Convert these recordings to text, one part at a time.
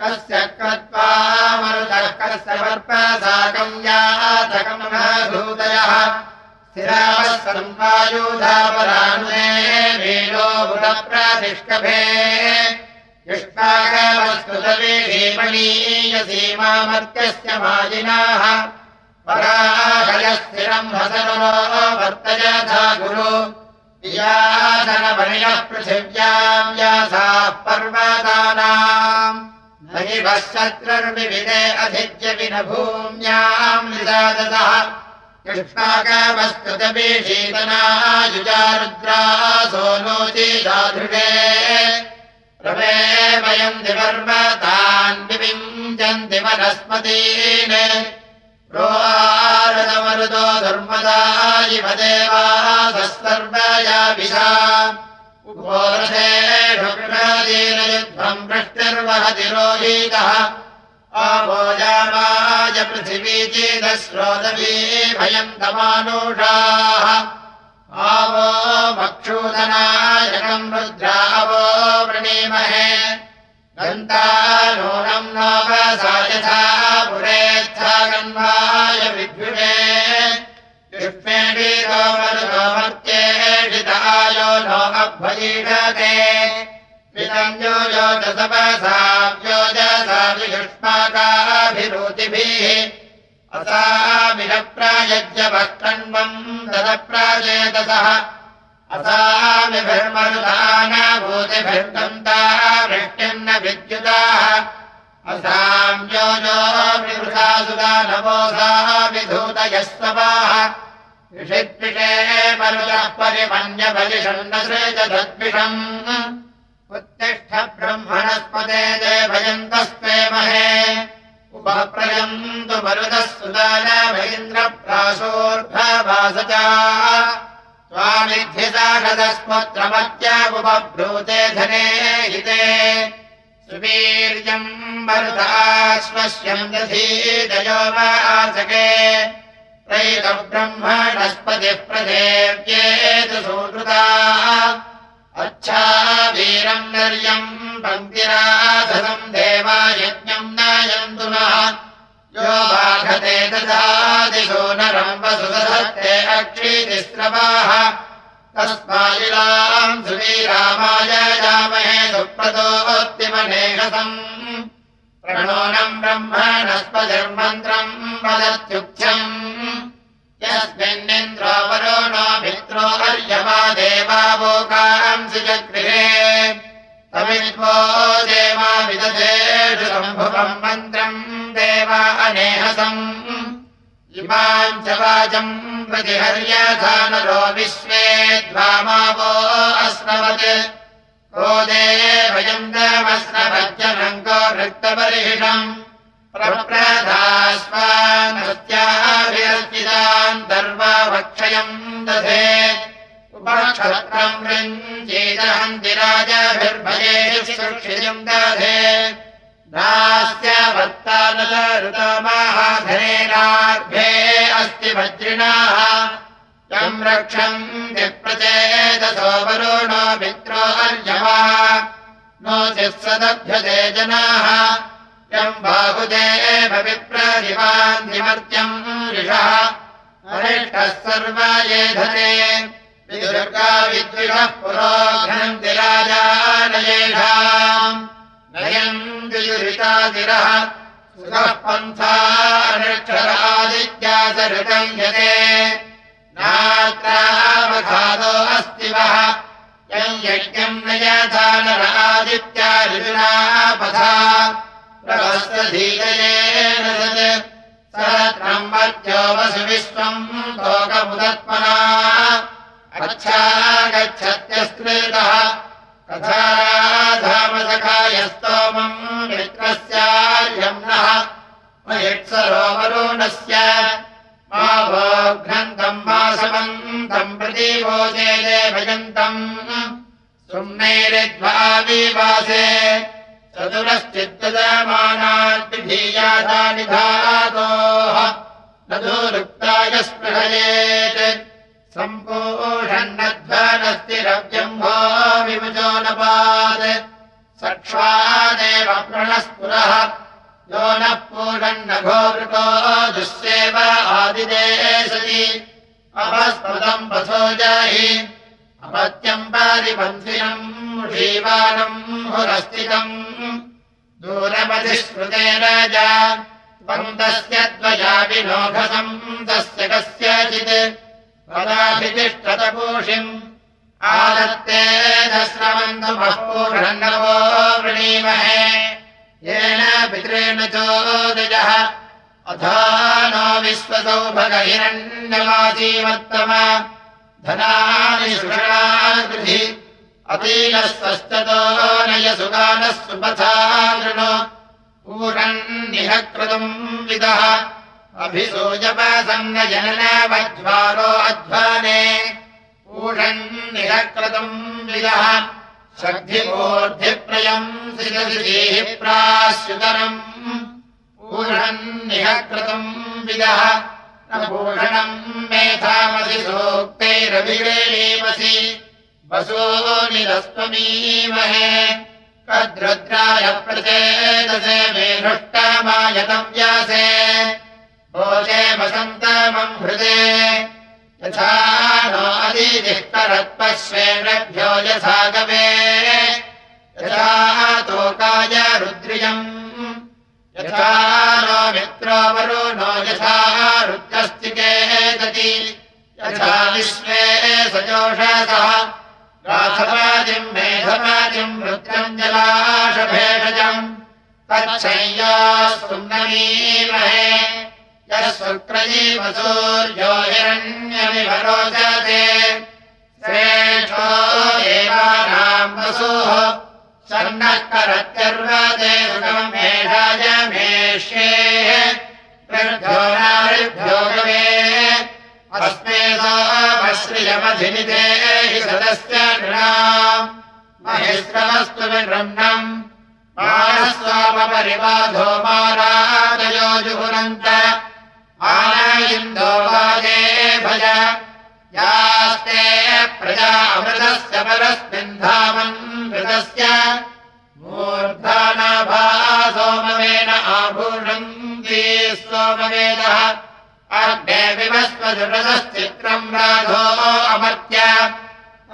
कस्य कृत्वा मरुतः कस्य वर्पसाकम् यातकम् भूतयः। स्थिरावः संवायुधापरानुने वीरो बुधप्रतिष्कभे युष्मागवस्तुतवीमणीयसीमामर्त्यस्य माजिनाः पराहयः स्थिरम् हसनो वर्तयथा गुरु। यासनमणियः पृथिव्याम् यासाः पर्वतानाम्। नैवः शत्रुर्विविदे अधिज्य विन भूम्याम् निदादतः कृष्णाकवस्तुतवीशीतनायुजारुद्रासो नोति दाधृणे प्रमे वयम् दिपर्वतान् विविञ्चन्ति वनस्पतीन् प्रोदमरुदो धर्मदा इव देवासः सर्वया विशा उपोरथेषुदीनयुद्धम् वृष्टिर्वहति रोहीतः। आभोजामाय पृथिवी चेदस्रोदवी भयम् तमानुषाः आवो मक्षूदनायकम् रुद्रावो वृणीमहे युष्मेणीतो मरुतोमर्त्येषितायो नो अभ्वजीषते। विदम् यो योजसपसा योजसा वियुष्माकाभिरुचिभिः असामिनप्रायज्यवः कण्वम् तदप्राजेतसः असामिभिर्मरुदानभूतिभिर्दन्ता वृष्टिम् न विद्युताः असाम् यो यो विवृथा सुदानवोसा विधूतयः स्ववाः विषिद्विषे मरुतः परिमन्यबलिषम् न सृजदद्विषम् उत्तिष्ठ ब्रह्मणस्पदे देवयन्तस्ते महे। उपप्रयन्तु मरुतः सुदानभैन्द्रप्रासोर्भवासचा स्वामिध्यसाहदस्पत्रमत्यागुपब्रूते धने हिते। सुवीर्यम् मरुताश्वस्यम् दधीदयो वासके त्रैतब्रह्मणस्पतिः प्रदेव्येतु सुकृता। अच्छा वीरम् नर्यम् पङ्क्तिराधनम् देवायज्ञम् नयन्तु यो बाधते ददादिशो नरम् वसुदधत्ते अक्षीतिस्रवाः तस्मायिलाम् सुवीरामाय यामहे सुप्रदोत्तिमनेहसम् प्रणोनम् ब्रह्मणस्पतिर्मन्त्रम् वदत्युक्त्यम् यस्मिन्निन्द्रो नो मित्रो अर्यवा देवावोकांसि चक्रिरे तमित्वो देवा विदधेषु सम्भुवम् मन्त्रम् देवा अनेहसम् इमाम् च वाचम् प्रतिहर्यधानरो विश्वे द्वामावो अस्नवत्। को देवयम् प्रप्रधास्वान्नृत्याभिरर्चितान् दर्वावक्षयम् दधे। उपक्षत्रम् वृञ्चीदहन्तिराजभिर्भये सुक्षितम् दधे नास्य वर्तानतरुतमाहाधनेनार्भे अस्ति वज्रिणाः। यम् रक्षन्ति प्रचेदसो वरुणो मित्रो अर्यवा नो चित्सदभ्यते जनाः। यम् बाहुदेव विप्रदिवान्निमर्त्यम् ऋषः। अरिष्टः सर्व येधते विदुर्गा विद्विषः पुरोघ्नन्ति राजानयेषाम् सुखः अस्ति यम् यज्ञम् न यथा नरादित्या ऋजुना पथा। प्रवस्तधीयेन सत्। सरत्रम् वर्त्यो वसु विश्वम् लोकमुदत्मना। अच्छा गच्छत्यस्कृतः तथाधामसखायस्तोमम् मयित्सरोवरुणस्य मा भोघ्नन्तम् वासवन्तम् प्रतीवोचे देवयन्तम् सुम्नैरिद्वा विवासे। चतुरश्चित्तदमानाद्विधीयाता निधातोः न दूरुक्ताय स्पृहयेत् सम्पूषण्णध्वनस्तिरव्यम्भो विमुजो नपात् सक्ष्वादेव प्रणस्पुरः यो नः पूषण्णघोवृको दुःसेव आदिदेशति। अपस्मृतम् वसो जाहि। अपत्यम् पारिपन्थिनम् षीवानम् हुरस्थितम् दूरमधिस्मृते राजा त्वन्तस्य द्वया विनोघसम् तस्य कस्यचित्। पदाभितिष्ठतपूषिम् आदत्ते दस्रवन्तुमः पूषण्डवो वृणीमहे येन पितृण चोदजः अथा नो विश्वसौभगहिरण्यवासीमत्तम धनानि सुषणाकृधि। अतीनस्वस्ततो नय सुगानः सुपथा वृणो पूरन्निह कृतम् विदः। अभिसूयपसङ्गजननवध्वारो अध्वाने। पूषन्निह कृतम् विदः शक्तिमूर्धिप्रयम् श्रिदधिः प्राश्रुतरम् पूषन्निह कृतम् विदः। पूषणम् मेधामसि सूक्तैरभिरेणीमसि वसो निरस्त्वमीमहे कद्रुद्राय प्रचेदसे मे हृष्टमायतव्यासे भोजे वसन्तमम् हृदे यथा नो अदिदिष्टरत्पश्वेभ्यो यथा तोकाय रुद्रियम्। यथा नो मित्रो वरो नो यथा रुद्रस्तिके दति। यथा विश्वे सजोषसः। राथपादिम् मेधपादिम् रुद्रम् जलाशभेषजम्। तच्छय्यास्तुन्दमीमहे यः श्रेष्ठो देवानाम् वसुः सर्णः करत्यर्वते सुखम् एषाय मेष्येः प्रभ्यो नारिभ्यो गवे अस्मे सोमश्रियमधिनिते हि सदस्य महेश्वरस्तु विरह्णम् मानस्वामपरिबाधो मारादयो जुहुनन्त वाजे भज। यास्ते प्रजा अमृतस्य परस्मिन् धामन् मृतस्य। मूर्धानाभा सोमवेन आभूषन्ति सोमवेदः अर्धे विवस्वदृढदश्चित्रम् राघो अमर्त्य।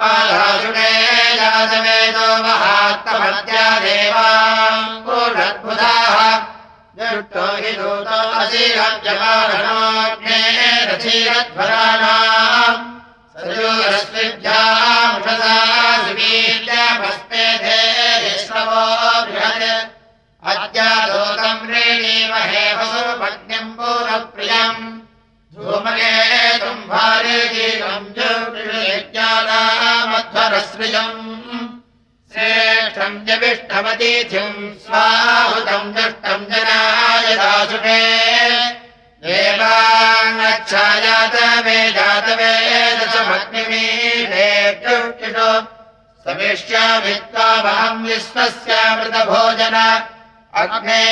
आधासुडे यादवेदो महात्मत्या देवाङ्गोषद्बुधाः जुष्टो हि दूतो असीरज्यमानोऽग्ने रथीरध्वराणाम् सजोरश्विभ्यामुषसा सुवीर्यमस्मेधे श्रवो बृहत् अद्यादोतम् रेणीमहे वसुपत्न्यम् पूर्वप्रियम् धूमकेतुम् भार्यजीवम् ज्योतिषयज्ञानामध्वरसृजम् जविष्ठमतीथिम् स्वाहुतम् दुष्टम् जनाय दासुषे देवाङ्गच्छायातवे जातवेदसमग्निमीषो समिष्यामित्वामहम् विश्वस्यामृतभोजन अग्ने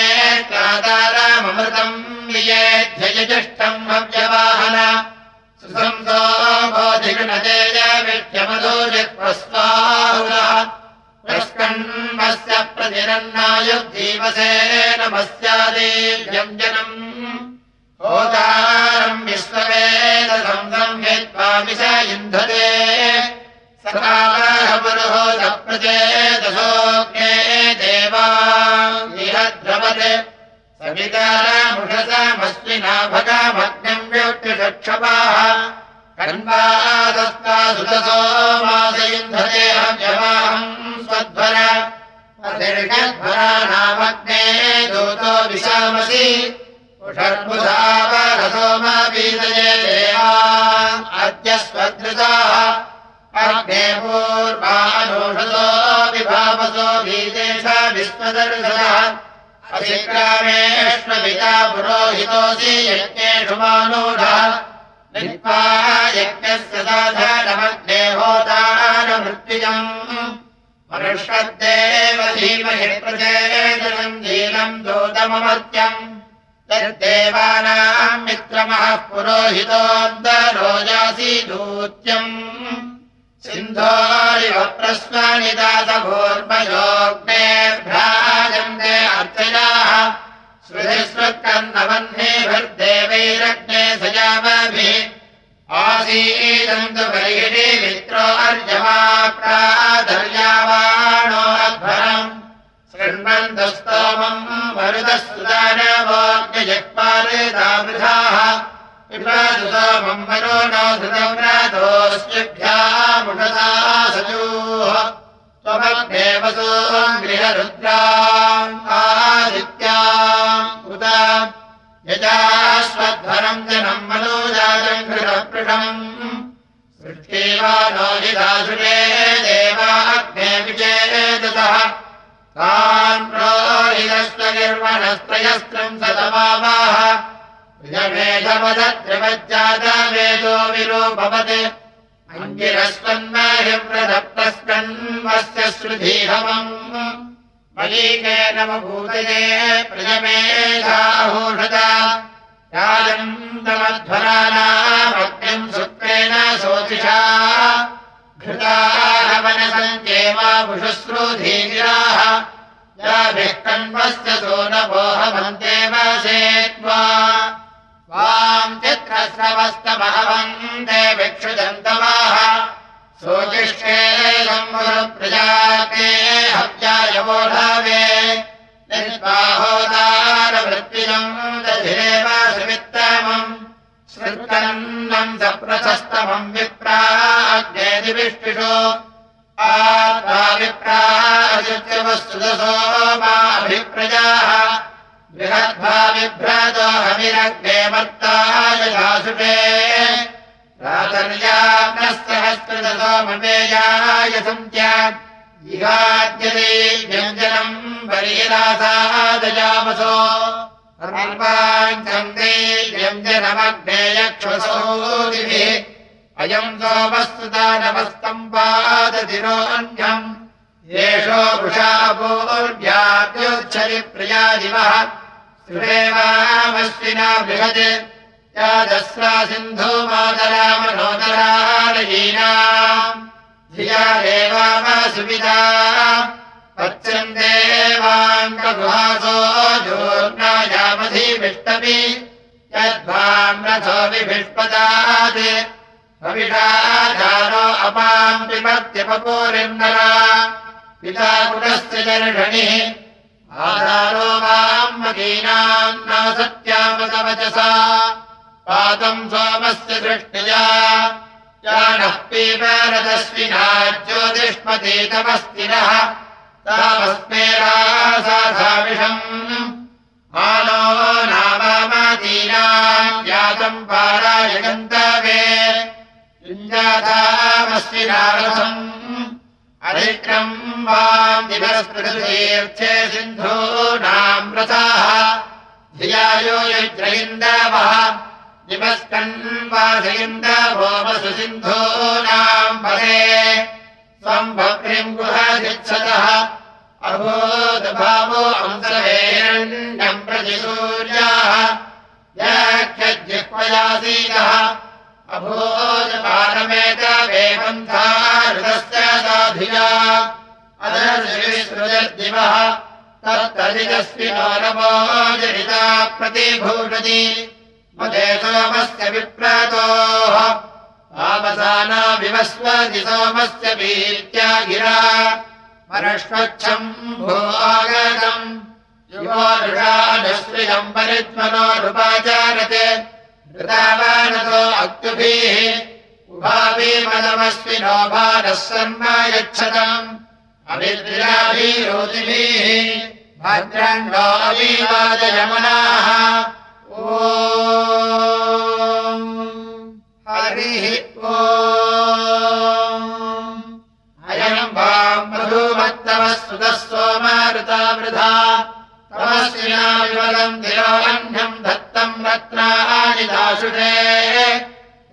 क्राताराममृतम् वियेध्ययजिष्ठम् अव्यवाहन सुसंसो बोधिगणतेज प्रस्कन्मस्य प्रतिरन्नायुद्धीवसे नमस्यादेव्यञ्जनम् होतारम् विश्ववेदसंसम् यत्त्वामिष युन्धते सकालहपुरुहोदप्रचेदसोऽग्ने देवा। निहद्रवत् सवितारामुषसामस्मिना भगामग्नम् व्योक्तिषक्षपाः कन्वादस्ता सुतसो मासयुन्धते हव्यवाहम् स्वध्वर। दीर्घध्वराणामग्ने दूतो विशामसि। षड्बुधावरसोमबीजये देवा अद्य स्वधृताः अग्ने पूर्वानोषसो विभावसो बीजेश विश्वदर्शनः। अतिक्रामेष्वपिता पुरोहितोऽसि यज्ञेषु मानूढः यज्ञस्य साधारणमग्ने होतारमृत्युजम् मनुष्यद्देव धीमहि प्रचेदनम् दीनम् दूतममर्त्यम्। यद्देवानाम् मित्रमः पुरोहितोऽन्तरोजासि दूत्यम्। सिन्धोरिव प्रस्वानिदासभूर्मयोग्नेभ्राजन्ते अर्चयाः। श्रुतिस्वत्कन्दवह्नेभिर्देवैरग्ने सजामभिः आसीदन्तु बर्हिणि मित्रो अर्जमाप्राधर्यावाणो अध्वरम्। शृण्वन्तस्तोमम् मरुतः सुदानवोग्यजक्पालितावृथाः सोमम् मरो नो धृतव्रातोऽस्यभ्यामुषसा सजोः त्वमग्नेव सोम् गृहरुद्राम् आदित्याम् उत यजाश्वध्वरम् जनम् मनोजातम् घृतपृषम् सृष्टेवा नो हिदासुरे देवा अग्ने विचेदसः तान् प्रोहितस्त्वनिर्वणस्त्रयस्त्रम् सतमावाह। मेधवदत्रिवज्जातवेदो विरूपवत्। अङ्गिरस्वन्महिव्रतप्रस्कन्वस्य श्रुधीहमम् मलीकेन भूतये प्रजमेधाहोषता राजन्तमध्वरानामग्निम् शुक्रेण शोचिषा। घृताहवनसञ्चेवाभुशुश्रुधीराः याभिः कण्वस्य सो न वोहमन्तेव सेत्वा। वाम् चित्रस्रवस्तमहवन्ते भिक्षुदन्तवाः दधिरेव सुवित्तमम् श्रुतन्नम् सप्रशस्तमम् विप्राग्नेदिविष्टिषो आत्मा विप्राजुत्यवस्तुदसो माभिप्रजाः बृहद्भा बिभ्रातो हविरग्ने मत्ताय प्रातर्याग्नस्तहस्कृतसोमपेयाय सन्त्या। इहाद्यते व्यञ्जनम् बरीरासादजामसो सर्वाञ्चन्दे व्यञ्जनमग्ने यक्षसोदिभिः अयम् सोमस्तुता नमस्तम्पादतिरोऽन्यम् येषो वृषापोर्व्याप्योच्छरि प्रियादिवः सुरेवामश्विना बृहत् यादस्रा सिन्धो मातरामनोदरारयीनाम् धिया देवामसुविदा पच्यम् देवाङ्गगुहासो जोर्नायामधिविष्टपि यद्वाम् रथो विभिष्पदात् हविषाधारो अपाम् पिबत्यपपूरिन्दरा पिता कुटस्य दर्शनिः आधारो वाम् मदीनाम् न सत्यामतवचसा पादम् सोमस्य दृष्ट्या। जानः पीपरदस्विना ज्योतिष्मतीतमस्तिनः। तामस्मे रासाधाविषम् मानो नामादीनाम् जातम् पाराय गन्तवे युञ्जातामस्विनारसम् अधिक्रम् वाम् दिवस्पृतीर्थे सिन्धूनाम् रथाः। धियायो युज्रयिन्दवः वासयिन्दवोमसु सिन्धूनाम् पदे स्वम् भक्तिम् गुहदित्सतः अभूतभावो अंसवेरण्यम् प्रति सूर्याः। व्याख्यजिह्वयासीदः अभूतपारमेतवेपन्थारुतस्य साधिया अदर्शिसृजद्दिवः तत्तदिदस्विनो नवो जनिता प्रतिभूषति मदे सोमस्य विप्रातोः। तामसाना विवस्वति सोमस्य वीत्या गिरा। परश्वच्छम् भो आगतम् युवोरुषानुश्रियम् परित्मनोरुपाचारते कृतावानतो अक्तुभिः। उभावीमदमस्विनो भारः सर्म यच्छतम् अभिद्राभिरोतिभिः भद्रण्डो अवीवादयमनाः हरिः ओ अयम् वाम् मधुमत्तवः सुतः सोमारुता वृथा तमस्विना विमलम् तिरोऽह्नम् दत्तम् रत्नानि दाशुषे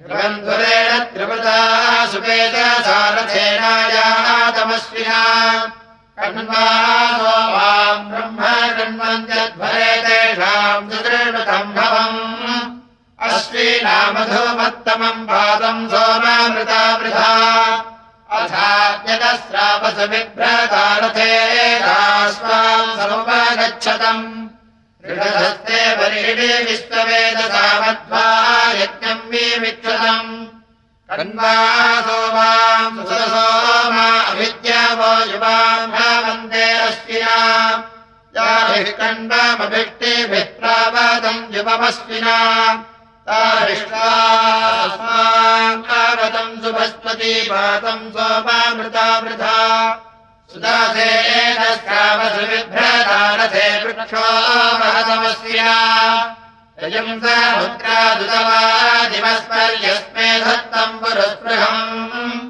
त्रिबन्धुरेण त्रिवृता सुपेत सारथेनायातमस्विना कण्वासो वाम् ब्रह्म कण्वन्त्यध्वरे तेषाम् सुदृढतम् भवम्। अश्वीनामधुमत्तमम् पादम् सोमामृता वृथा। अथाद्यतस्रावसुविभ्रतारथे स्वाम् समुपगच्छतम्। ऋषधस्ते परिषिणे विश्ववेदसामध्वा यज्ञम् विमिक्षतम् कण्वासो माम् सुसोमा अभिद्यावो युवाम् याभिः कण्वामभिष्टिभिः प्रावादम् युवमश्विना तारिष्टास्माम् सुभस्पति पातम् सोमामृता वृथा सुदासेन स्रावसुविभ्रतारथे वृक्षो महतमस्विना। यजम् समुद्रादुतवादिवस्पर्यस्मे धत्तम् पुरस्पृहम्।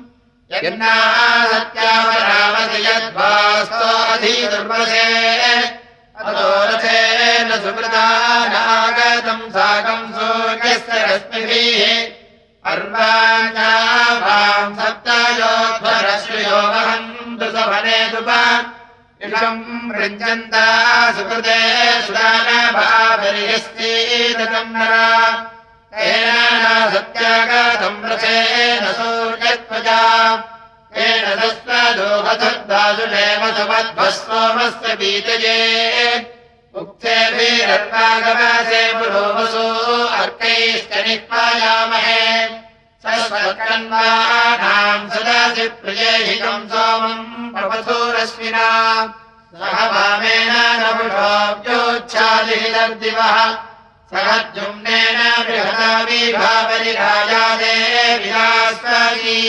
यज्ञासत्यावरामसि यद्वास्तो अधिदुर्वसे अतोरथेन सुमृतानागतम् साकम् सूर्यस्य रश्मिभिः। अर्वाञ्जाभाम् सप्तयोध्वरश्रियो वहन्तु सवनेतुप इषम् वृञ्जन्ता सुकृते नरा। तेन सत्यागतम् रथेन सूर्यत्वजा तेन तस्त्वदोहथुर्दासुषेव सुमध्वस्वमस्य बीतये उक्तेभिरर्वागवासे पुरोवसो अर्कैश्च निष्पायामहे। सस्वत्कन्वानाम् सदासि प्रियेहिकम् सोमम् प्रपथोरश्विना सह वामेन नपुषोऽप्योच्छादिहितर्दिवः। सह जुम्नेन बृहता विभावरिराजादे विलास्वादी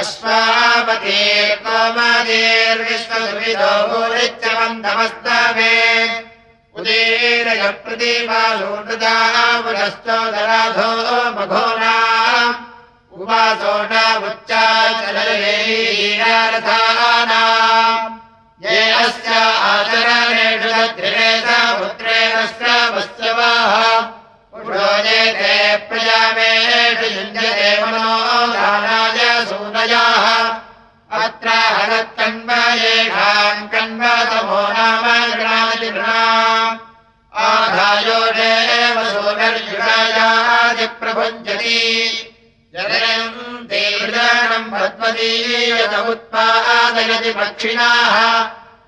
अश्वापते कोमदेर्विश्वसुविदो भूरित्यवन्तमस्तवे उदीरय प्रतिमासोऽनृता पुनश्चोदराधो उवासो न ये अस्य आचरणेषु दध्रिरेत पुत्रेणस्य ते प्रजामेषु युञ्जते मनो दानाय सूनयाः। अत्र हरत्कण्वयेषाम् कण्वतमो नाम नृणाम् आधायोडेव सूनर्युषायादिप्रभुञ्जति जनयन्ति हृदानम् पद्मदीयत उत्पादयति पक्षिणाः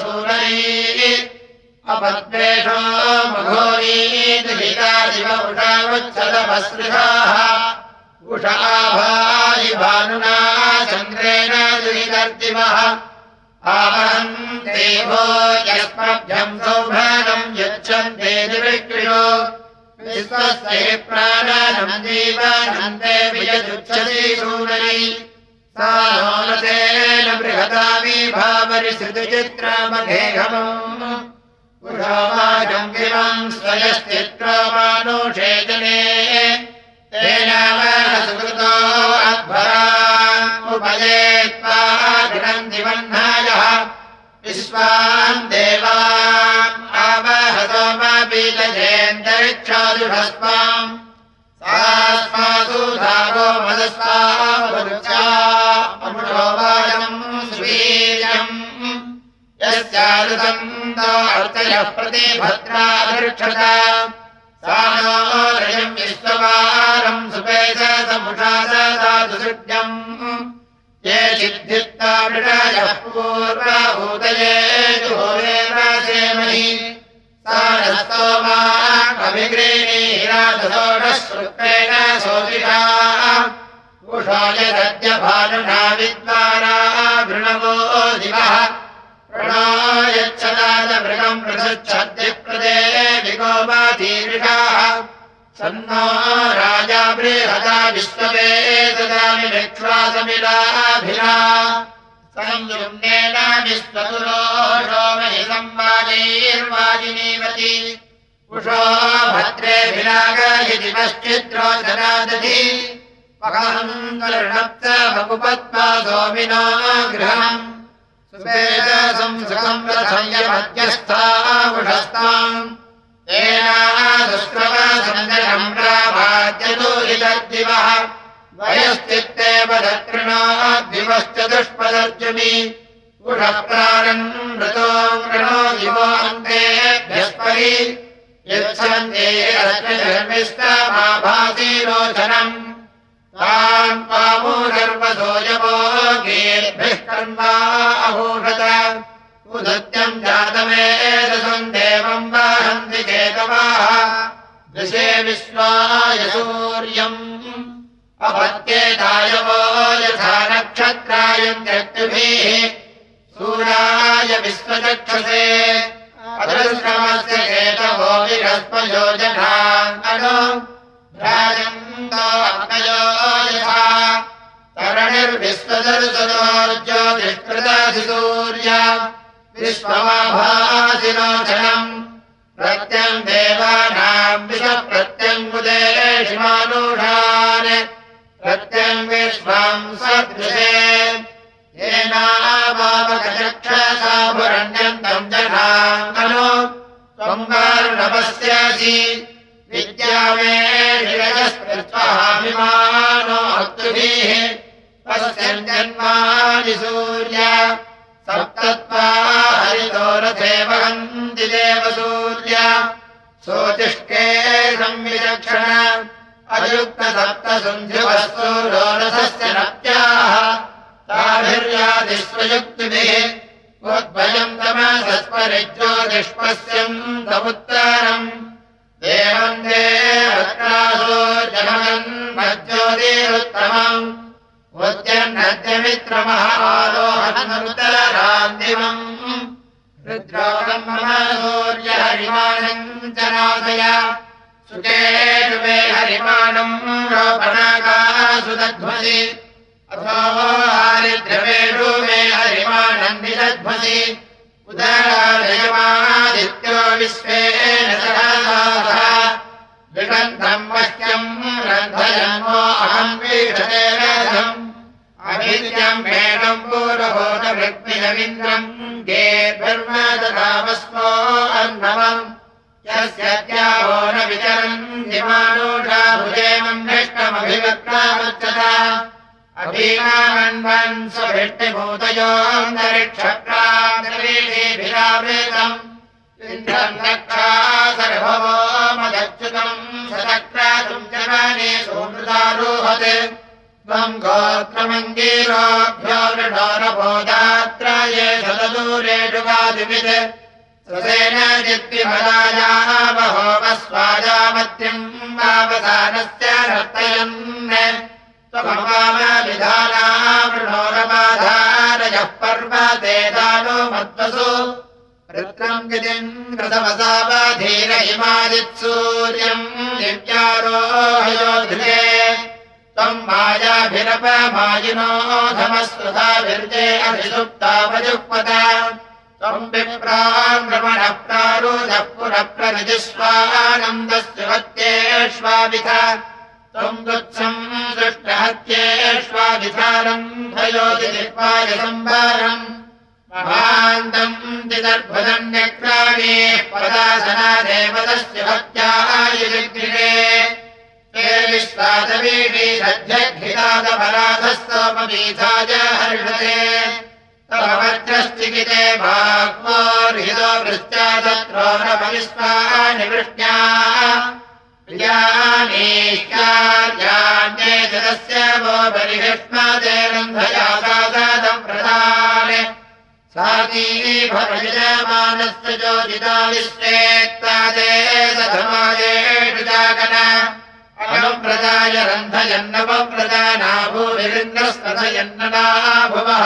सूररी अपद्वेषो मघोरीदिहितादिव उषावच्छदमसृहाः उषाभायि भानुना चन्द्रेण दुहितर्दिवः आवहम् देवो यस्मभ्यम् दिविक्रियो विश्वस्य प्राणनम् जीवनन्ते वियजुच्छति सूनरी सा नोनतेन बृहता विभावरिसृतिचित्रमघेघमम् पुरोवाजम् गिमम् स्वयश्चित्रमानुषे जने तेन सुकृतो अध्वरा उपयेत्वा गिरन्दिवह्नायः विश्वान् देवान् आवहतोमपीतजेन्दरिक्षादुषस्वाम् सास्मासु धागो मदस्वामुषोवायम् यस्यादृतम् अर्चयः प्रतिभद्रादृक्षत सा नो रयम् विश्ववारम् सुपेश समुषा दातुसृज्यम् ये सिद्धित्ता मृडायः पूर्वभूतये जुहोरेव सेमहि। सा नस्तो मा कविग्रीणीराधसोढश्रुत्रेण सोतिषा उषाय दद्यभानुना विद्वारा भृणवो दिवः यच्छदादमृगम् पृथच्छद्यप्रदे विगोमातीर्षाः सन्नो राजा बृहता विश्ववे ददामि विश्वासमिलाभिरा स संयुम्नेन विश्वतुरो महि संवादैर्वाजिनीवति कुशो भद्रेऽभिरागयति कश्चित्रो जनादधि। पकहन्तर्णप्त भगुपत्मा सोमिनो गृहम् सुखम् रथयमध्यस्थावुषस्ताम् तेनादुष्क्रवसञ्जनम् प्राभाद्यतो इदद्दिवः वयश्चित्तेव दत्रिणाद्दिवश्च दुष्पदर्जुनि। दिवो अन्तेभ्यस्परि यच्छन्ते तान् पामो सर्वसोऽयवो गेर्भिः कर्मा अभूषत उदत्यम् जातमेदसम् देवम् वाहन्ति चेतवाः। दृशे विश्वाय सूर्यम्। अपत्येतायवो यथा नक्षत्रायम् व्यक्तिभिः सूराय विश्वचक्षसे। केतवो विरस्पयोजना भ्राजन्तो तरणिर्विश्वदर्शनोर्ज्योतिष्कृताधिसूर्य विश्वमाभासिनोचनम्। प्रत्यम् देवानाम् विषप्रत्यङ्गुदेशिमानुषान्। प्रत्यम् विश्वम् सदृशे। खलु त्वम् वारुणवस्यासि विद्यामे अक्तुभिः पश्यन् जन्मानि सूर्य। सप्तत्वा हरितो रथे वहन्ति देवसूर्य। सोतिष्के संविचक्षण। अयुक्तसप्तसन्ध्युवस्तुरोरथस्य नत्याः। ताभिर्यादिष्वयुक्तिभिः उद्भयम् तमसत्परिज्योतिष्पस्यम् तमुत्तरम्। देवम् देवत्रासो जनगन् मज्ज्योतिरुत्तमम् उद्यन्नद्यमित्रमः आरोहणमुत्तरान्तिमम् रुद्रोगम् मम सूर्यहरिमाणम् च नाशय। सुकेषु मे हरिमाणम् रोपणाकासु दध्वसि अथो हारिद्रवेषु मे हरिमाणम् निदध्वसि। उदराजयमादित्यो विश्वेन भुजेमम् भ्रष्टमभिवक्रामच्यता अभीनामन्वन् स्वभिष्टिभूतयोऽन्तरिक्षक्रान्तरीभिरावृतम् इन्द्रम् रक्षा सर्वभो मदच्युतम् सदक्रातुम् जनाने सोमृतारोहते त्वम् गोत्रमङ्गीरोभ्यो नृढोरबोधात्राये शतदूरेषु वादिवित् स्वसेन जिद्विफलायाः बहोवस्वाजामत्यम् वावसानस्य नर्तयन् त्वमवामविधानामृणोरबाधारयः पर्वते दानो मद्वसु रुद्रम् गितिम् कृतवसावधीर इमादित्सूर्यम् दिव्यारोहयोधृते त्वम् मायाभिरपमायिनो धमस्वधाभिर्जे अधिसुप्तावजुक्पद त्वम् विप्रान् रमणः प्रारूढः पुनः प्रनिजिष्वानन्दस्य वत्येष्वाविध त्वम् गुत्सम् दृष्टहत्येष्वाभिधानम् भयोति निर्वाय सम्भारम् महान्तम् दिदर्भदन्यक्राणेः पदासना देवतस्य भक्त्यायुजगृहे ते विश्वादवीडी सध्यघितादपराधस्तोपवीथाय हर्षते। तव वज्रश्चिकिते भाग्मोर्हितो वृश्चादत्रो नमविश्वानि वृष्ट्या प्रियानीश्चार्यान्ये जगस्य वो बलिहिष्मादेरन्धया सादम् प्रधाने साती भवयजमानस्य जोजिता विश्वेत्तादे सधमायेषु जागन अनुप्रदाय रन्धयन्नवप्रदाना भूविरिन्द्रस्तथयन्नना भुवः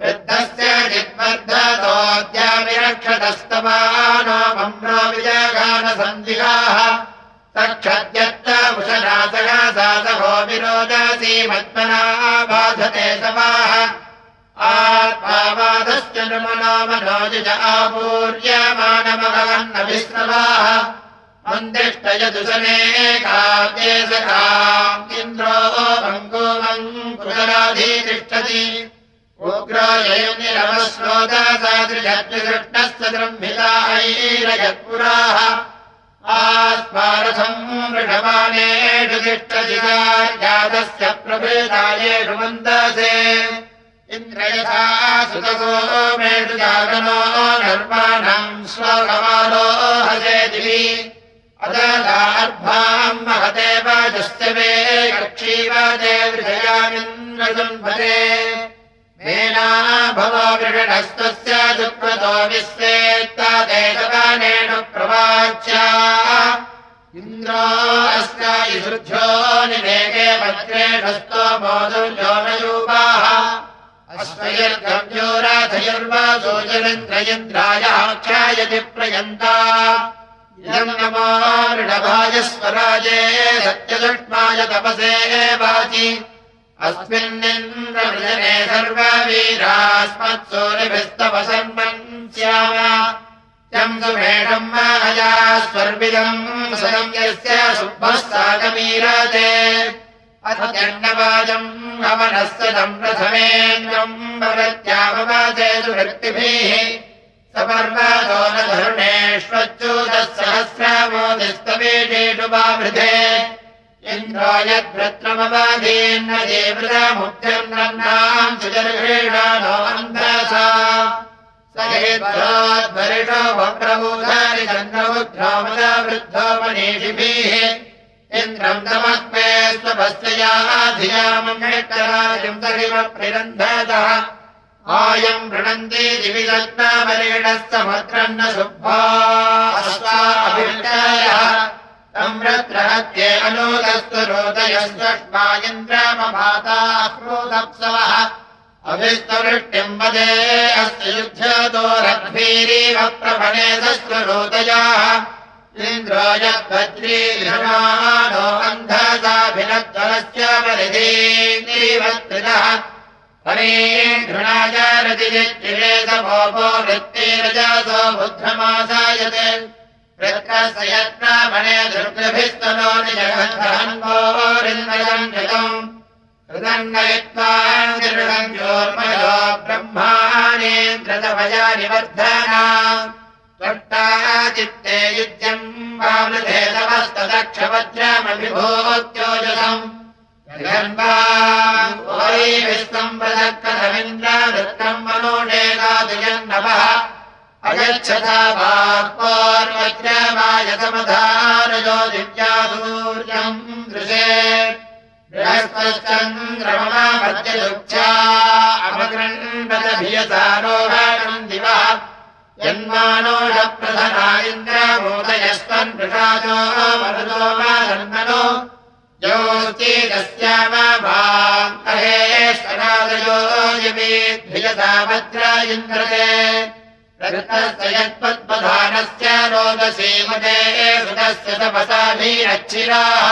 वृद्धस्य जिद्बद्धतोऽद्याविरक्षतस्तमानो मम्नो विजगानसन्दिगाः तक्षद्यत्त उशनासगा सासहो विरोदासी मत्मना बाधते समाः। आत्मावादश्च नमनो मनोज आपूर्यमानमभवन्नभिश्रवाः मन्दिष्टयदुशने काव्ये सखा इन्द्रो मङ्गोमङ्कुशराधीतिष्ठति उग्रायनिरवस्रोदासादृशत्रिकृष्णस्य द्रह्मिताैरजत्पुराः आस्मारथम् वृषमानेषु तिष्ठजितार्यादस्य प्रभृतायेषु मन्दसे। इन्द्रयथा सुतसो मेषु जागनो धर्माणाम् श्लोकमालो हसे दिवि अदलार्भाम् महते वाजस्य मे कक्षीवादे वृषयामिन्द्रसम्भते मेना भव वृषणस्तस्य सुकृतो विश्वेत्तादेशपानेन प्रवाच्या। इन्द्रो अस्या इसृध्यो निवेगे भद्रेणस्तो मोदुर्यो नयूपाः अश्वयर्गव्योराधयुर्वासोजरिन्द्रयन्द्राय आख्यायति प्रयन्ता ऋणभाजस्वराजे सत्यदुष्माय तपसे वाचि। अस्मिन्निन्द्रवृजने सर्ववीरास्मत्सूरिभिस्तवसर्मन् स्याम यम् सुमेषम् स्वर्विदम् सदम् यस्य सागमीरते अत्यण्डवाजम् भवनस्य तम् प्रथमेन्द्रम् भवत्यापवाचे सुभक्तिभिः सपर्वतो न धरुणेष्वच्यूतः सहस्रामोदिस्तवेषेषु वावृधे इन्द्रो अन्धसा। स हेद्भ्रोद्भरिषो वप्रबोधारि चन्द्रमुद्रो मदा वृद्धो मनीषिभिः इन्द्रम् धियामम् नेट्टराजम् तरिव प्रिरन्धतः आयम् वृणन्ति दिविदग्नामरेणः समुद्रन्न शुभा अभिष्टायः। संरत्रहत्ये अनूदस्तु रोदयस्वष्मा इन्द्रममाताक्रोदप्सवः अभिस्तवृष्टिम् वदे अस्य युध्यतो रग्भीरीव प्रभणे दस्तु रोदयाः। इन्द्रो यद्भद्रीघ्रमाणो अन्धसाभिनद्वरस्य परिधीवत्रिदः रतिजित्तिवेदमोपो वृत्तिरजासो बुद्धमासायते। वृत्तस्य यत्नामणे दुर्गभिस्तनो जगम् हृदन्नयित्वा निर्णयोर्मयो ब्रह्माणेन्द्रतमया निवर्धना त्वट्टा चित्ते युज्यम् वामृधेतवस्तदक्षवज्रमभिभूत्योजसम् विस्तम्बदकथमिन्द्रवृत्तम् मनोषेकादुजन्नवः अयच्छता वाक्पोर्वज्रमायतमधारयो दिव्यासूर्यम् दृशे। बृहस्पश्चन्द्रमणामध्ययुक्षा अवगृह्णभियतारोहणम् दिवः। यन्मानोषप्रधना इन्द्रमोदयस्त्वन् प्रसादो मरुतो वा जन्मनो योऽस्तीदस्यामहेश्वरादयो यमेद्भियता भद्र इन्द्रते रतस्य यत्पद्मधानस्य रोदसीमते सुतस्य तपसाभिरच्छिराः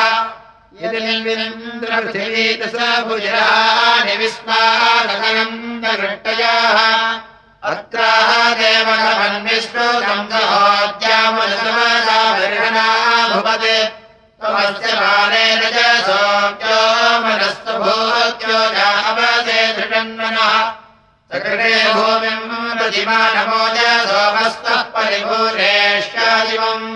यदिन्द्रपृथिवीतसभुजराणि विस्मानगनम् दृष्टयाः अत्राः देवगमन्विष्णुतम् सहोद्यामनसमसाभिर्हणा भुवते त्वमस्य बाले रजसोऽप्यो मनस्तु भूत्यो जावसे धृषन्मनः सकृते भूमिम् प्रतिमानमोज सोमस्तः परिभूरेष्यादिवम्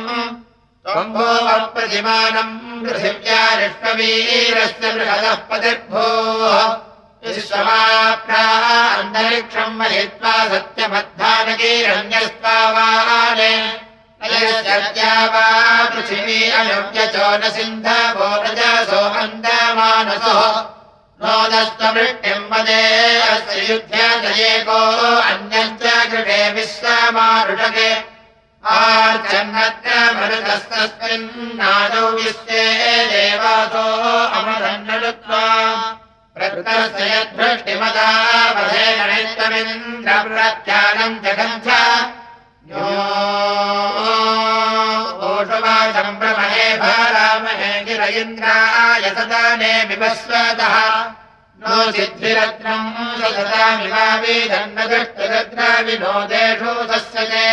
त्वम् भूमः प्रतिमानम् पृथिव्यारिष्टवीरस्य बृहदः पतिर्भूः। विश्वमाप्रा अन्तरिक्षम् महित्वा सत्यमध्वानकीरण्यस्त्वावाने अयस्या वा पृथिवी अनुव्यचो न सिन्धवो रजसो अन्दमानसो नोदस्त्ववृष्टिम् वदे अस्य युध्यजयेको अन्यश्च कृते विश्वमारुषके। आर्चन्नत्र मरुतस्तस्मिन्नादौ विश्वे देवासो अमरन्नलुत्वा प्रकृतस्य यद्भृष्टिमता वधे गणित्वमिन्द्रप्रत्यानम् जगन्थ ओषुवाचम् इन्द्राय सदाने विवस्वतः। नो सिद्धिरत्नम् सततामिवावीदण्डदृष्टरद्राविनोदेषु सस्यते।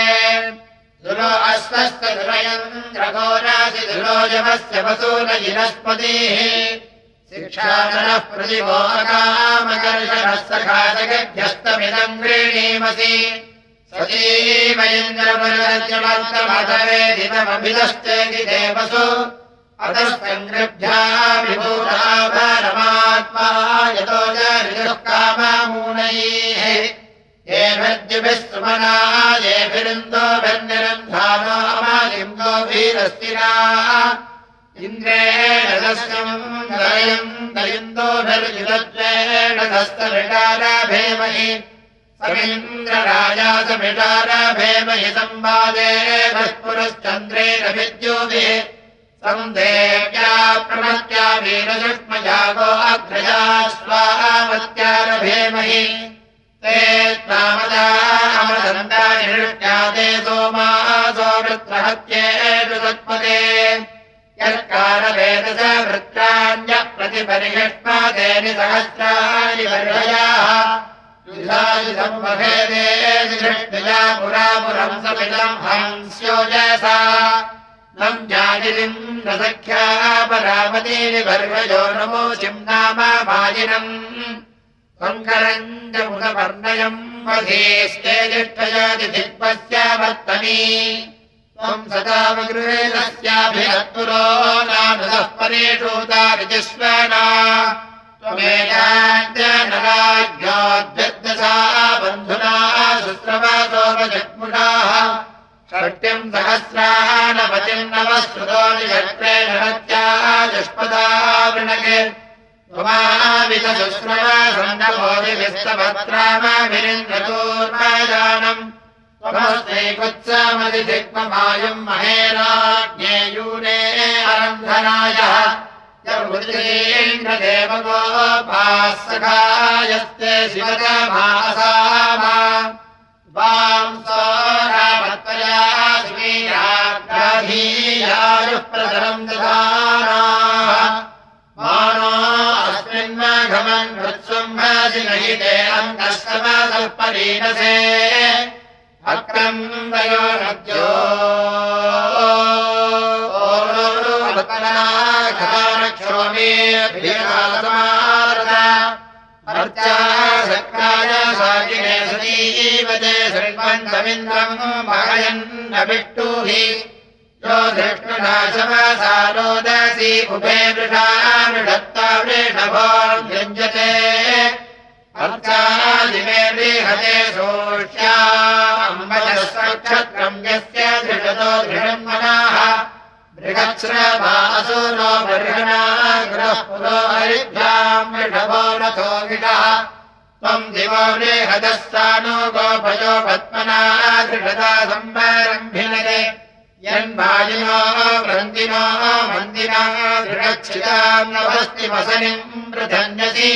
दुरो अश्वस्य दुरयन्द्रघोरासि दुरोजमस्य वसूनयिनस्पतिः शिक्षानः प्रतिभोगामकर्षणः सखादगभ्यस्तमिदम् गृह्णीमसि सजीवयन्द्रपरजमन्तमतवेदितमभिदश्चेति देवसु अतः यतो च कामामूनैः येभिर्द्युभिः सुमना येभिरिन्दोभिर्निरन्धानामालिन्दो वीरस्तिना इन्द्रेण दस्यम् दयम् दयिन्दोभिर्युदत्वेण दस्तमिटाराभेमहि समीन्द्रराजा समिटाराभेमहि संवादे पुरश्चन्द्रेण विद्योभिः सन्देव्या प्रमत्या वीरजुष्मजागो अग्रजा स्वावत्यारभेमहि ते त्वामदामदन्तानिष्यादे सोमासो वृत्रहत्येषु सत्पदे यत्कारवेदस वृत्राण्य प्रतिपरिषष्पादेनि सहस्राणि वर्षयाः युधायुधम्भेदे दृष्टया पुरापुरम् समिदम् हंस्योजसा नम् जाजिलिम् न सख्या वर्षयो नमोचिम् नाम माजिनम् सङ्करम् च मुदपर्णयम् वधेस्ते जिष्ठयाति दिग्पस्यावर्तनी त्वम् सदावगृहे तस्याभिरत्पुरो नानुदः परेषूतारिजिस्वना त्वमेकाञ्जनराज्ञोद्यद्दशा बन्धुना शुश्रवासोपजग्मुषाः षट्यम् सहस्राणपतिम् नवः श्रुतो निषट्रेण रत्याः दुष्पदा वृणके स्तभत्रामाभिरिन्द्रतोर्वाजानम् त्वमस्मैकुत्समधिक्ममायुम् महेराज्ञेयूने अरन्धनायः यदेवगोपासखायस्ते शिवदमासामा। वाम् प्रतरम् दधानाः मानो अस्मिन्माघमन् वृत्सुम् भासि नहिते अन्तस्तमसल्परीनसे अक्रम् वयो सागिने सजीवते शृण्वन्तमिन्द्रम् महयन्नभिष्टुहि वृषा मृषत्ता वृषभोर्युञ्जते अर्चादिमे बृहते सोष्याम्बजस्वक्षत्रम् यस्य धृषतो दृढम् मनाः। बृहत्स्रवासो नो बर्हणा गृहः पुरो हरिभ्याम् वृषभो रथो विडः त्वम् दिवो बृहदः सानो गोपयो पद्मना धृषता सम्भारम्भिनरे यन्वाजिनो वृन्दिनो नवस्तिमसनिम् पृथन्यसि।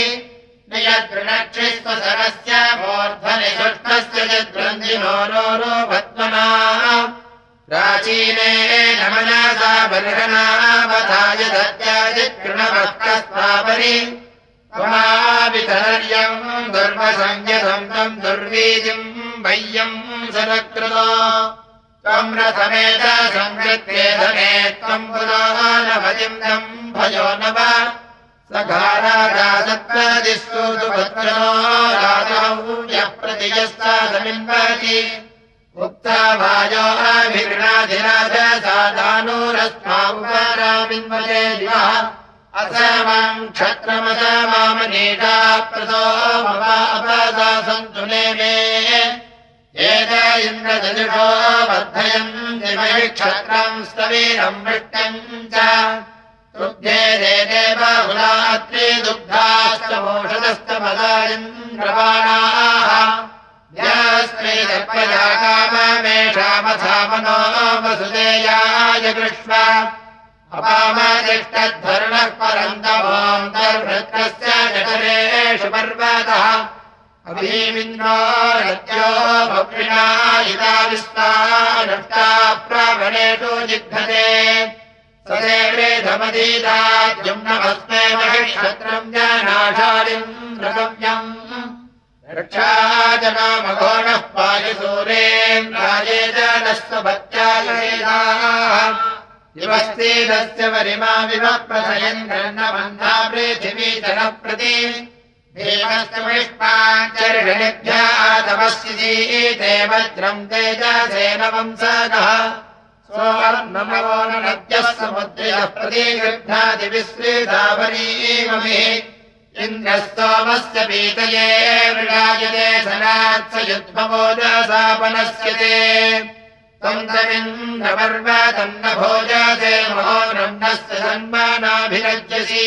न यदृणक्षिस्वसरस्य मूर्ध्वनि सुष्ठस्य यद्वृन्दिनो रो रो पद्मना प्राचीने नमनासा बर्हणावधाय दत्यादिकृणवक्कस्वापरि त्वमावितर्यम् दुर्वसंयतम् तम् दुर्वीजिम् वय्यम् सरकृतो त्वम् रथमेत संवृत्ते धने त्वम् पुरानभजिम् तम् भजो नव। सघाराजासत्प्रदिस्तु सुभद्रो राजौ यः प्रतियस्ता समिन्वति। उक्ता वायो अभिगृणाधिराज सादानूरस्मा उपरामिन्वते दिवः। असमाम् क्षत्रमसमामनीषा प्रसो मम अपसा सन्तु नेमे एत इन्द्रदजुषो दिमहि क्षत्रम् स्तवीरम् वृष्टम् च। देते बहुलात्रि दुग्धास्तमोषदस्तमदा इन्द्रवाणाः यास्मै दर्पया काममेषामथामनो वसुदेयाय कृष्व अपामदिष्टद्धर्णः परन्तमोऽन्तर्वृत्तस्य जठरेषु पर्वतः अभीमिन्द्रो रत्यो भक्षिणा इदा विस्ता नष्टा प्रावणेषु जिघ्नते सदेवेधमदीदाद्युम्नमस्मै महिक्षत्रम् जनाशालिम् द्रव्यम् रक्षाजनामघोणः पायसूरेन्द्राये जनस्वभत्यायुवेदास्तीदस्य वरिमाविव प्रथयन्द्रन्नबन्धा पृथिवी जनप्रति देवस्तमिष्पाञ्चरिणिभ्यादवस्य वज्रम् तेजसेन वंसगः सोऽर्णमवो नद्यः समुद्रयः प्रतिगृह्णादिविश्रीधावरीमभिः इन्द्रस्तोमस्य पीतये मृगायते सनात्स युद्मभोजसापनस्यते त्वम् तमिन्द्रपर्व तन्न महो ब्रह्मस्य सन्मानाभिरज्यसि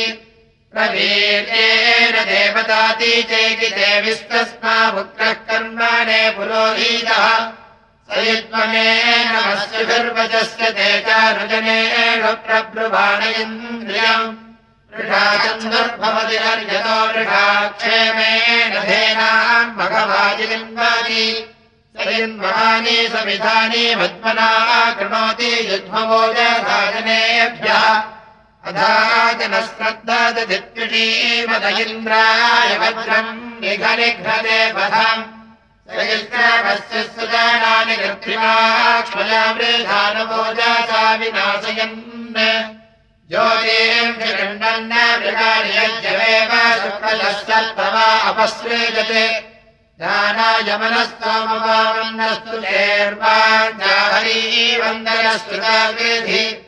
देवताति चैकिते विस्तस्मा पुत्रः कर्माणे पुरोहीतः। सयित्वमेनमस्युभिर्वचस्य ते चारुजनेण प्रब्रुवाण इन्द्रियम् वृषाचन्दुर्भवति हर्यतो वृषाक्षेमेण धेनाम् भगवाजिलिम्बानि सयिन्महानि समिधानि मध्मना कृणोति युग्मवोजसाजनेभ्यः सयित्रावस्य सुजानानि कृत्रिमाक्ष्मयामृधानवोजासा विनाशयन् ज्योतिम् जगण्डन्न मृगार्यज्यमेव शुक्लश्चत्ववा अपस्रेजते दानायमनस्तोमवामन्नस्तु चेर्वाञ्जाहरी वन्दनस्तुताविधि चमिट्टादस्तारातयोजिन्द्रजेन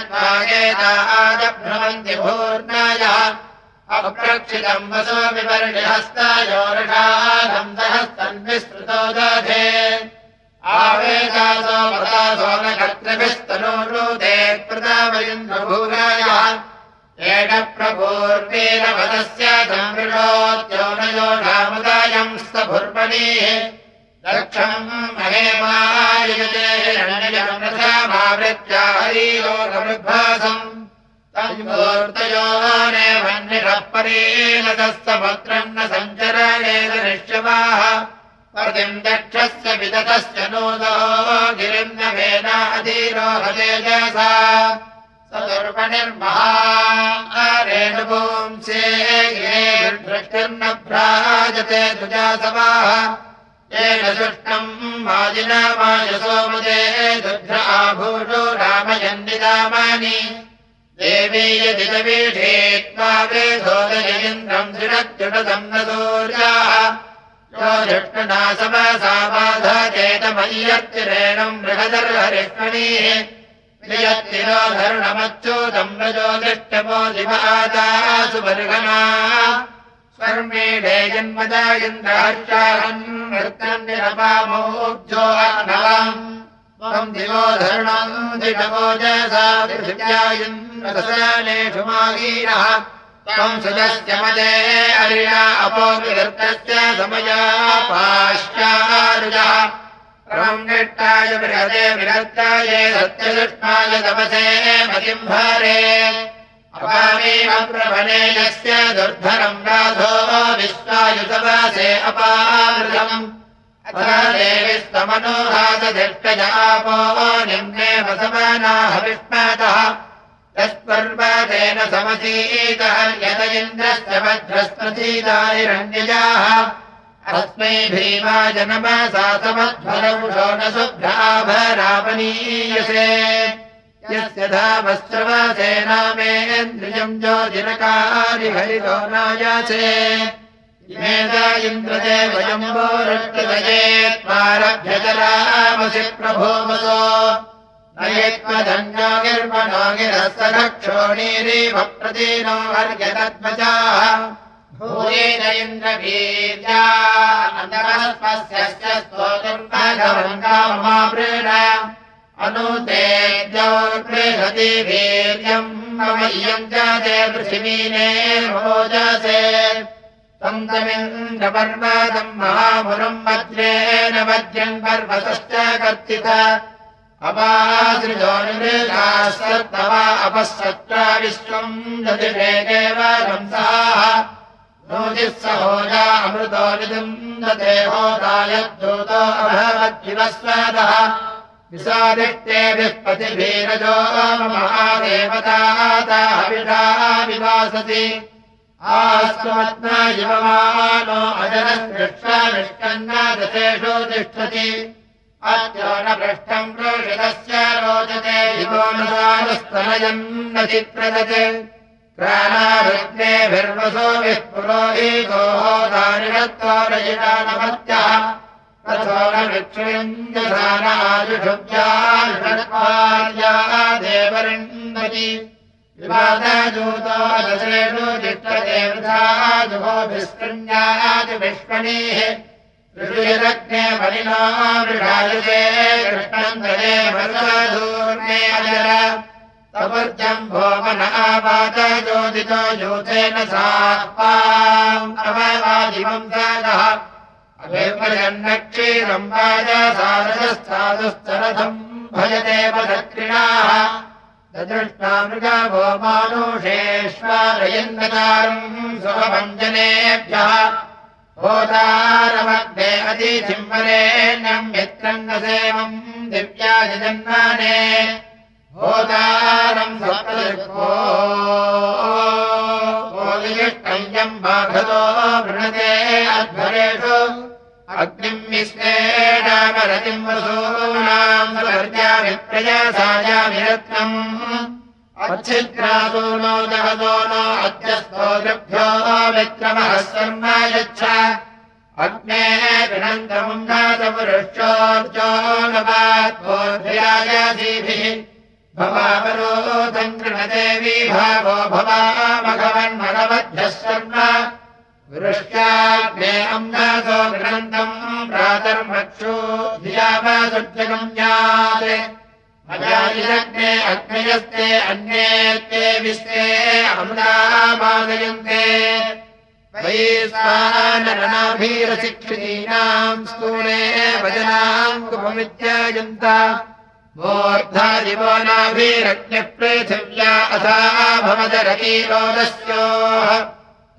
त्वागेतादभ्रमन्ति भूर्णायः। अप्रक्षितम् वसो विपर्णिहस्तायोरषाधम् सहस्तन्विस्तृतो दधे। आवेदासो पदासो न कर्तृभिस्तनूरुदे प्रदावयन्द्रभूरायः। येन प्रभूर्वेन वदस्य संवृणोद्यो न योषामुदायम् स्तभुर्मणीः परीलतः समुद्रम् न सञ्चरणेन निश्चवाः पतिम् दक्षस्य विदतस्य नूनो गिरिम् न वेनाधीरोहतेजसा सदुर्पणिर्महारेणुपुंसे गिरेर्दृष्टिर्न भ्राजते तुजासवाः येन सृष्टम् माजिनामायसोमुदे दुभ्र आभूषो रामयन्निदामानि देवी यदिदवीढेत्वा वेधोदयेन्द्रम् दृढत्युडदम् न सूर्याः। यो धृष्टनासमसा बाधचेतमय्यत्तिरेणम् बृहदर्हरिष्मणीः। प्रियत्तिरो धरुणमच्युतम् रजो दृष्टमो दिवादासु बर्हणा स्वर्मीडे जन्मदा इन्द्रहर्षाहन् नृत्यम् निरपामोब्जो अर्णवम्। त्वम् सुजस्य मदे अरिणा अपोऽपिदर्तस्य समया पाश्चारुजः। रमम् निष्टाय बृहदे विरक्ताय सत्यदुष्टाय तपसे मतिम् भारे अपामेव प्रभणे यस्य दुर्धरम् राधो विश्वायुतवासे अपामृतम् देविस्तमनोहासधिष्टजापो निम्ने वसमानाः विष्मातः यस्पर्वतेन समसीतः यत इन्द्रस्य भीमा जनमसा समध्वरौषो न शुभ्राभरापनीयसे यस्य धावस्रवसेनामेन्द्रियम् ज्योतिरकारि हरितो नायासे। इमेदा इन्द्रदे वयम्बोरष्टदये त्वारभ्यजरामसि प्रभोमसो नयत्वधन्यो गिर्मणो गिरस्तरक्षोणीरीव प्रतीनो वर्गतत्मजाः भूयेन इन्द्रवीर्या अन्तरस्पस्य स्तोतुर्मघवङ्गामावृण अनुतेजोर्बृहति वीर्यम् इयम् जाते पृथिवीने भोजसे तन्तमिन्द्रपर्वतम् महामुरम् वज्रेण वज्रम् पर्वतश्च कर्तित। अपासृजोनिमृगास्तवा अपःसत्रा विश्वम् दधिषेकेव कंसाः नोजिः सहोजा अमृतो निदम् ददेहोदायद्धूतो अभवद्विवस्वादः विसादिष्टेभिः पतिभीरजो महादेवता हविषा विवा सति आस्वत्ना युवमानो अजरस्पृष्टाविष्कन्ना दशेषु तिष्ठति। अद्यो न पृष्ठम् प्रोषितस्य रोचते। युवोनसानस्तनयम् न चित्रदत् प्राणारुग्नेभिर्वसोभिः पुरोहीतोः दारिणत्वारयितानमत्यः तथो न विक्षुञ्जधानादिषुव्याषत्वार्यादेवरिण्डति विवादजूतो दशेषु चित्तदेवधाजुभिस्कृण्यादि विष्मणीः ऋषुयदग्ने बलिनो वृषायते कृष्णन्दये भरदूर्णे अजर तपुर्जम् भोमन आपादजोदितो सा पाम् अववादिवंसः अभिर्भजन्नक्षीरम् वाजसारजस्थादुस्तरथम् भजते पदक्रिणाः ददृष्टा मृगभो मानुषेष्वारयन्नतारम् स्वभञ्जनेभ्यः होतारमग्ने अतिचिम्बरेण्यम् मित्रम् न सेवम् दिव्याजन्माने होतारम् स्वयम् बाघतो वृणते अध्वरेषु अग्निम् विश्वेणामरतिम् वसूनाम् प्रयासायामि रत्नम् अच्छिद्रातो नो जगतो नो अध्यस्थो दृभ्यो विक्रमः शर्म यच्छ। अग्ने विनन्दमुम् नादपुरुषोर्जो नवात्मोऽध्यायाधीभिः भवावरोधम् कृणदेवी भावो भवामघवन्मनवध्यः शर्म वृष्ट्याग्ने अम्नासो गृणन्तम् धियावासुजगम् ज्ञात् अजालिरग्ने अग्नयस्ते अन्येत्ते विश्वे अमृतामादयन्ते वैश्वानरनाभीरशिक्षितीनाम् स्थूले भजनाम् कुपमित्यायन्त। मूर्धादिवो नाभीरग्निः पृथिव्या अथा भवदरतीरोदस्योः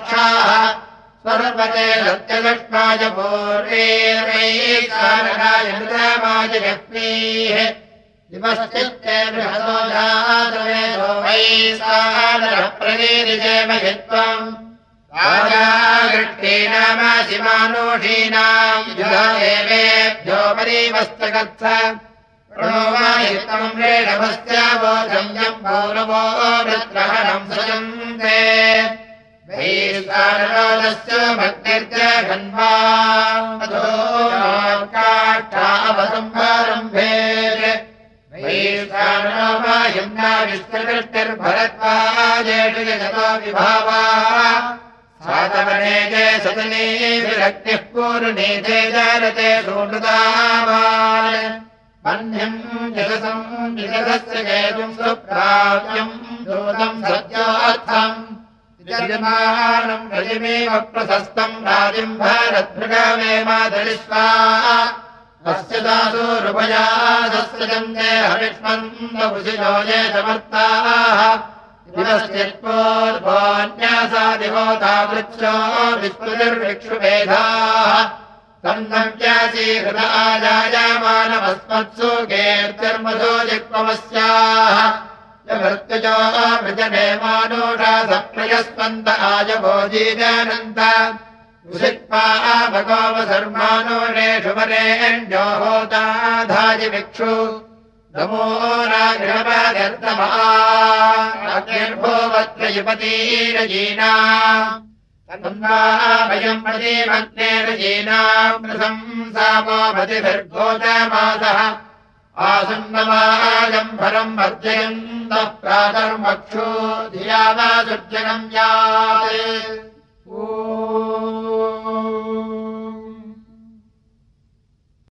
होनदक्षाः सर्वते सत्यलक्ष्माय पूर्वेरैकाराय मृतमाय जग्नीः दिवश्चित्ते बृहतो जातवेदो वै सादरः प्रवीरिजेमहित्वम् राजागृष्टे नामासिमानोषीणाम् युधदेवेभ्यो परीवस्तकत्स प्रणोमायुक्तम् रेणभस्यावोचम् यम् पौरवो वृत्रहणम् सजन्ते वैस्तारस्य भक्तिर्जघन्वा काष्ठावसम्भारम्भे वैस्तारमायुम्ना विस्तृष्टिर्भरत्वाजेषु जगतो विभावा। सातवने चे सदने विरक्तिः पूर्णे चे जारते सूनृतावान् बह्न्यम् जगसम् विजगस्य केतुम् सुप्राप्यम् दूतम् सत्योऽर्थम् यजमानम् रजमेव प्रशस्तम् राजिम् भारद्भृगामे मातरिष्वा। अस्य दासोरुपयादस्य जन्ते हविष्मन्दभुषिजो ये समर्ताः दिवस्यत्पोर्भोन्यासा दिवोता वृक्षो विस्मृतिर्विक्षुभेदाः सन्नव्यासीहृत आजायमानमस्मत्सु केर्तिर्मधो जिक्वमस्याः मृत्युजो मृजने मानोषा सप्रयस्पन्द आजभोजीजानन्त उषिक्पा भगवसर्मानोषेषु वरेण्यो होताधाजि भिक्षु नमो रागिर्भोवत्र युपतीरजीना। वयम् प्रतीमग्नेरजीनाम् प्रशंसामो भतिभिर्गोचमासः आसन्नमाजम्भरम् अर्जयन्तः प्रातर्मक्षोधियादुर्जगम् यात्। ओ